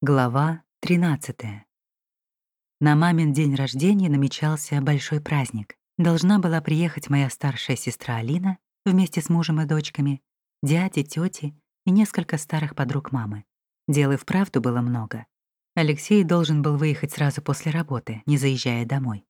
Глава 13. На мамин день рождения намечался большой праздник. Должна была приехать моя старшая сестра Алина вместе с мужем и дочками, дяди, тети и несколько старых подруг мамы. Дел и вправду было много. Алексей должен был выехать сразу после работы, не заезжая домой.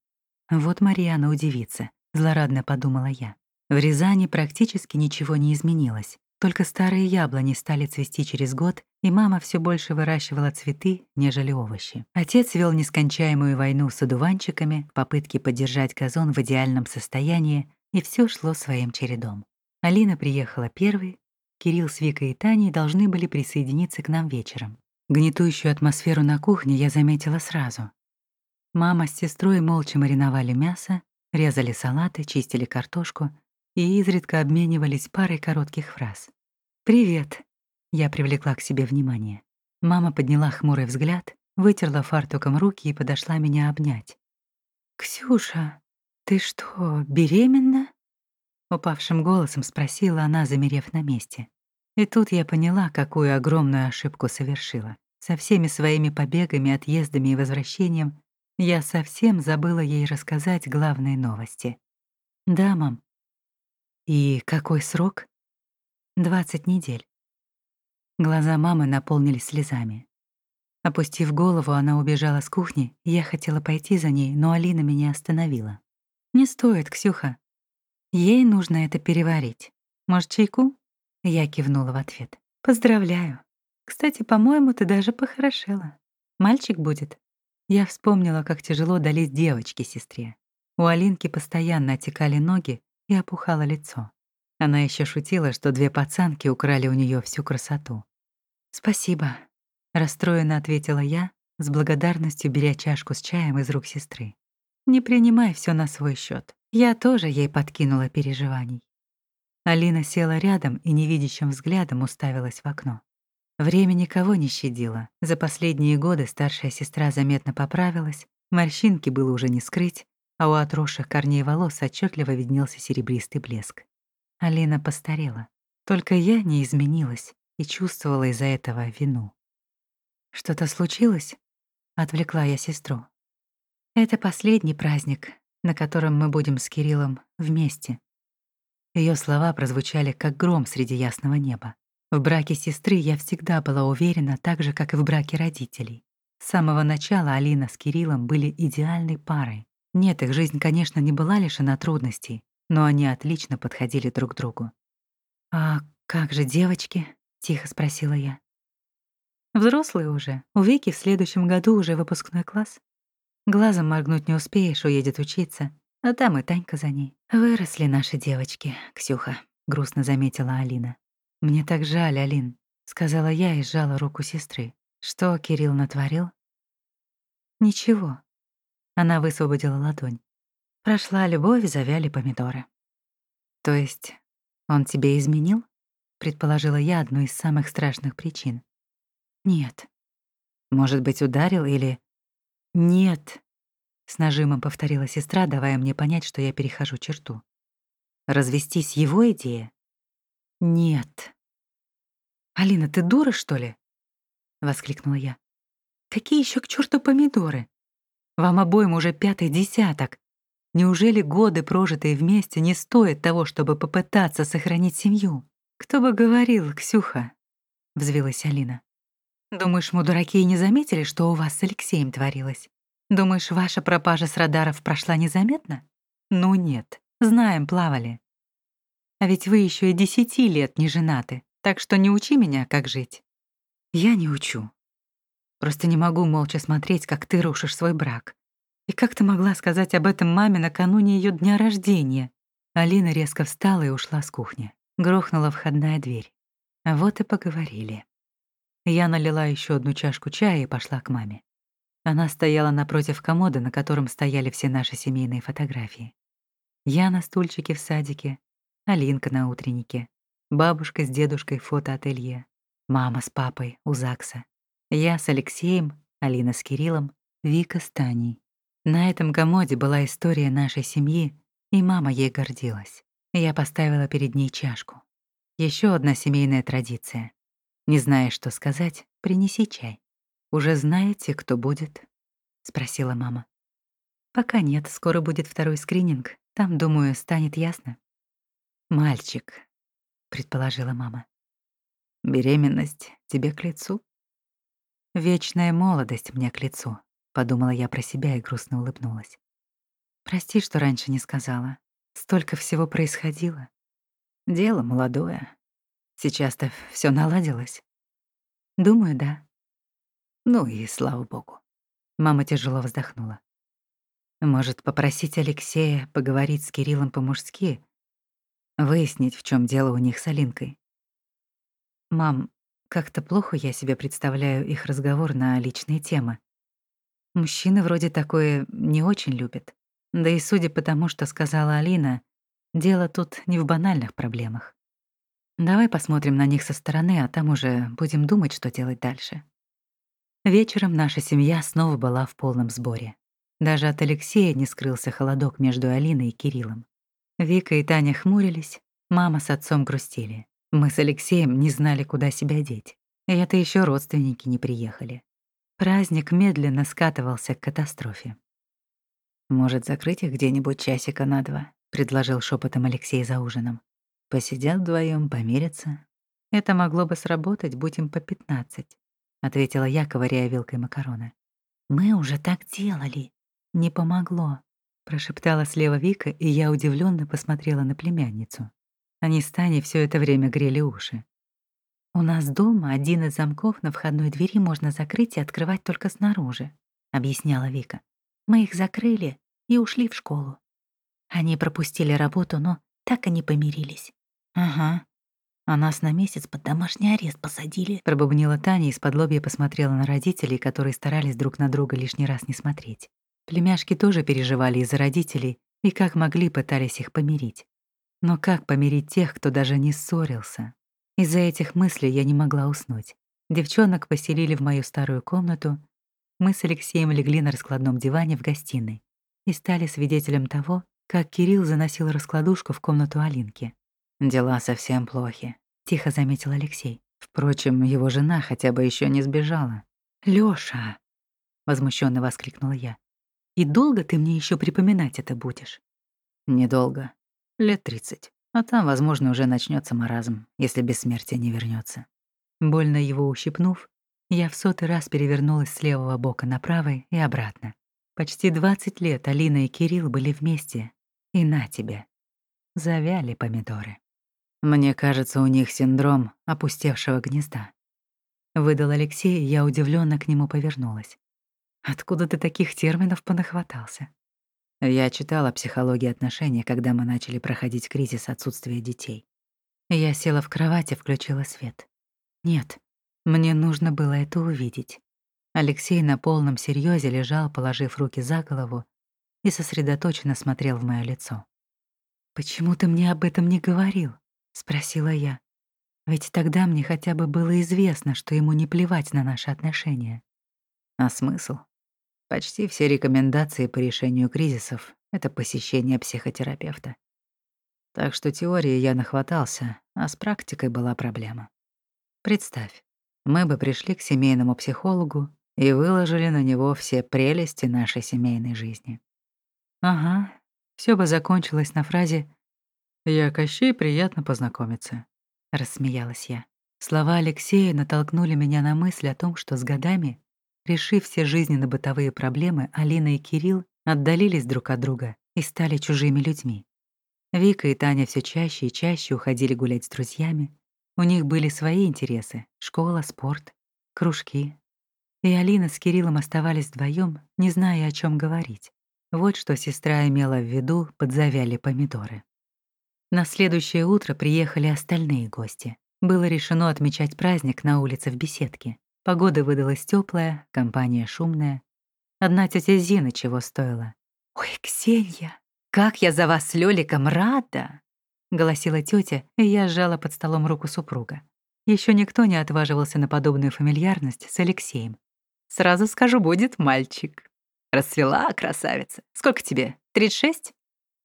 Вот Марьяна удивится, злорадно подумала я. В Рязани практически ничего не изменилось. Только старые яблони стали цвести через год, и мама все больше выращивала цветы, нежели овощи. Отец вел нескончаемую войну с одуванчиками в попытке поддержать газон в идеальном состоянии, и все шло своим чередом. Алина приехала первой, Кирилл с Викой и Таней должны были присоединиться к нам вечером. Гнетущую атмосферу на кухне я заметила сразу. Мама с сестрой молча мариновали мясо, резали салаты, чистили картошку и изредка обменивались парой коротких фраз. «Привет!» — я привлекла к себе внимание. Мама подняла хмурый взгляд, вытерла фартуком руки и подошла меня обнять. «Ксюша, ты что, беременна?» Упавшим голосом спросила она, замерев на месте. И тут я поняла, какую огромную ошибку совершила. Со всеми своими побегами, отъездами и возвращением я совсем забыла ей рассказать главные новости. «Да, мам, «И какой срок?» «Двадцать недель». Глаза мамы наполнились слезами. Опустив голову, она убежала с кухни, я хотела пойти за ней, но Алина меня остановила. «Не стоит, Ксюха. Ей нужно это переварить. Может, чайку?» Я кивнула в ответ. «Поздравляю. Кстати, по-моему, ты даже похорошела. Мальчик будет?» Я вспомнила, как тяжело дались девочке-сестре. У Алинки постоянно отекали ноги, и опухало лицо. Она еще шутила, что две пацанки украли у нее всю красоту. «Спасибо», — расстроенно ответила я, с благодарностью беря чашку с чаем из рук сестры. «Не принимай все на свой счет. Я тоже ей подкинула переживаний». Алина села рядом и невидящим взглядом уставилась в окно. Время никого не щадило. За последние годы старшая сестра заметно поправилась, морщинки было уже не скрыть, а у отросших корней волос отчетливо виднелся серебристый блеск. Алина постарела. Только я не изменилась и чувствовала из-за этого вину. «Что-то случилось?» — отвлекла я сестру. «Это последний праздник, на котором мы будем с Кириллом вместе». Ее слова прозвучали как гром среди ясного неба. В браке сестры я всегда была уверена, так же, как и в браке родителей. С самого начала Алина с Кириллом были идеальной парой. Нет, их жизнь, конечно, не была лишена трудностей, но они отлично подходили друг другу. «А как же девочки?» — тихо спросила я. «Взрослые уже. У Вики в следующем году уже выпускной класс. Глазом моргнуть не успеешь, уедет учиться, а там и Танька за ней. Выросли наши девочки, Ксюха», — грустно заметила Алина. «Мне так жаль, Алин», — сказала я и сжала руку сестры. «Что Кирилл натворил?» «Ничего», она высвободила ладонь. Прошла любовь, завяли помидоры. То есть он тебе изменил? Предположила я одну из самых страшных причин. Нет. Может быть, ударил или... Нет. С нажимом повторила сестра, давая мне понять, что я перехожу черту. Развестись его идея? Нет. «Алина, ты дура, что ли?» — воскликнула я. «Какие еще к черту помидоры? Вам обоим уже пятый десяток. Неужели годы, прожитые вместе, не стоят того, чтобы попытаться сохранить семью? Кто бы говорил, Ксюха?» — взвилась Алина. «Думаешь, мы дураки и не заметили, что у вас с Алексеем творилось? Думаешь, ваша пропажа с радаров прошла незаметно? Ну нет, знаем, плавали. А ведь вы еще и десяти лет не женаты, так что не учи меня, как жить». «Я не учу», Просто не могу молча смотреть, как ты рушишь свой брак. И как ты могла сказать об этом маме накануне ее дня рождения? Алина резко встала и ушла с кухни. Грохнула входная дверь. Вот и поговорили. Я налила еще одну чашку чая и пошла к маме. Она стояла напротив комода, на котором стояли все наши семейные фотографии. Я на стульчике в садике, Алинка на утреннике, бабушка с дедушкой в фотоателье, мама с папой у ЗАГСа, я с Алексеем, Алина с Кириллом, Вика с Таней. На этом комоде была история нашей семьи, и мама ей гордилась. Я поставила перед ней чашку. Еще одна семейная традиция. Не зная, что сказать, принеси чай. «Уже знаете, кто будет?» — спросила мама. «Пока нет, скоро будет второй скрининг. Там, думаю, станет ясно». «Мальчик», — предположила мама. «Беременность тебе к лицу?» «Вечная молодость мне к лицу», — подумала я про себя и грустно улыбнулась. «Прости, что раньше не сказала. Столько всего происходило. Дело молодое. Сейчас-то все наладилось?» «Думаю, да». «Ну и слава богу». Мама тяжело вздохнула. «Может, попросить Алексея поговорить с Кириллом по-мужски, выяснить, в чем дело у них с Алинкой?» «Мам, как-то плохо я себе представляю их разговор на личные темы. Мужчины вроде такое не очень любят. Да и судя по тому, что сказала Алина, дело тут не в банальных проблемах. Давай посмотрим на них со стороны, а там уже будем думать, что делать дальше. Вечером наша семья снова была в полном сборе. Даже от Алексея не скрылся холодок между Алиной и Кириллом. Вика и Таня хмурились, мама с отцом грустили. Мы с Алексеем не знали, куда себя деть. И это еще родственники не приехали. Праздник медленно скатывался к катастрофе. «Может, закрыть их где-нибудь часика на два?» — предложил шепотом Алексей за ужином. «Посидят вдвоем, помирятся. Это могло бы сработать, будь им по пятнадцать», — ответила я, ковыряя вилкой макароны. «Мы уже так делали. Не помогло», — прошептала слева Вика, и я удивленно посмотрела на племянницу. Они с Таней все это время грели уши. «У нас дома один из замков на входной двери можно закрыть и открывать только снаружи», — объясняла Вика. «Мы их закрыли и ушли в школу. Они пропустили работу, но так и не помирились». «Ага. А нас на месяц под домашний арест посадили», — пробубнила Таня и с подлобья посмотрела на родителей, которые старались друг на друга лишний раз не смотреть. Племяшки тоже переживали из-за родителей и как могли пытались их помирить. Но как помирить тех, кто даже не ссорился? Из-за этих мыслей я не могла уснуть. Девчонок поселили в мою старую комнату. Мы с Алексеем легли на раскладном диване в гостиной и стали свидетелем того, как Кирилл заносил раскладушку в комнату Алинки. «Дела совсем плохи», — тихо заметил Алексей. Впрочем, его жена хотя бы еще не сбежала. «Лёша!» — возмущенно воскликнула я. «И долго ты мне еще припоминать это будешь?» «Недолго», Лет тридцать. А там, возможно, уже начнется маразм, если бессмертие не вернется. Больно его ущипнув, я в сотый раз перевернулась с левого бока на правый и обратно. Почти 20 лет Алина и Кирилл были вместе. И на тебе. Завяли помидоры. Мне кажется, у них синдром опустевшего гнезда. Выдал Алексей, и я удивленно к нему повернулась. Откуда ты таких терминов понахватался? Я читала психологию отношений, когда мы начали проходить кризис отсутствия детей. Я села в кровати, включила свет. Нет, мне нужно было это увидеть. Алексей на полном серьезе лежал, положив руки за голову, и сосредоточенно смотрел в моё лицо. «Почему ты мне об этом не говорил?» — спросила я. «Ведь тогда мне хотя бы было известно, что ему не плевать на наши отношения». «А смысл?» Почти все рекомендации по решению кризисов — это посещение психотерапевта. Так что теории я нахватался, а с практикой была проблема. Представь, мы бы пришли к семейному психологу и выложили на него все прелести нашей семейной жизни. Ага, все бы закончилось на фразе «Я Кощей, приятно познакомиться», — рассмеялась я. Слова Алексея натолкнули меня на мысль о том, что с годами Решив все жизненно-бытовые проблемы, Алина и Кирилл отдалились друг от друга и стали чужими людьми. Вика и Таня все чаще и чаще уходили гулять с друзьями. У них были свои интересы — школа, спорт, кружки. И Алина с Кириллом оставались вдвоем, не зная, о чем говорить. Вот что сестра имела в виду, подзавяли помидоры. На следующее утро приехали остальные гости. Было решено отмечать праздник на улице в беседке. Погода выдалась теплая, компания шумная. Одна тетя Зина чего стоила. «Ой, Ксения, как я за вас с Лёликом рада!» — голосила тетя, и я сжала под столом руку супруга. Еще никто не отваживался на подобную фамильярность с Алексеем. «Сразу скажу, будет мальчик». «Расцвела, красавица. Сколько тебе? 36?»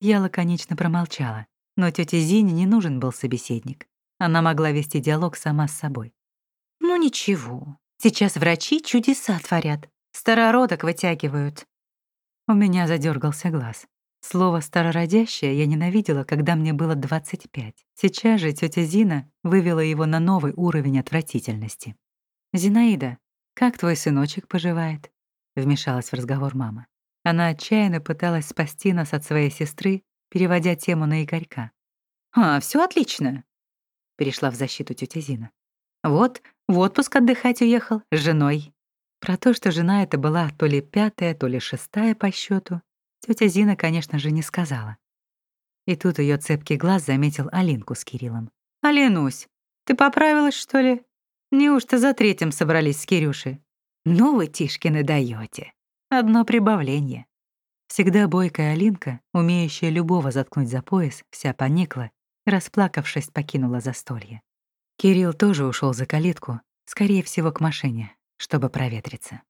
Я лаконично промолчала, но тете Зине не нужен был собеседник. Она могла вести диалог сама с собой. «Ну ничего, Сейчас врачи чудеса творят, старородок вытягивают». У меня задергался глаз. Слово «старородящее» я ненавидела, когда мне было 25. Сейчас же тетя Зина вывела его на новый уровень отвратительности. «Зинаида, как твой сыночек поживает?» — вмешалась в разговор мама. Она отчаянно пыталась спасти нас от своей сестры, переводя тему на Игорька. «А, все отлично», — перешла в защиту тетя Зина. «Вот, в отпуск отдыхать уехал с женой». Про то, что жена эта была то ли пятая, то ли шестая по счету, Тетя Зина, конечно же, не сказала. И тут ее цепкий глаз заметил Алинку с Кириллом. «Алинусь, ты поправилась, что ли? Неужто за третьим собрались с Кирюшей? Ну вы, Тишкины, даете. Одно прибавление». Всегда бойкая Алинка, умеющая любого заткнуть за пояс, вся поникла, расплакавшись, покинула застолье. Кирилл тоже ушел за калитку, скорее всего, к машине, чтобы проветриться.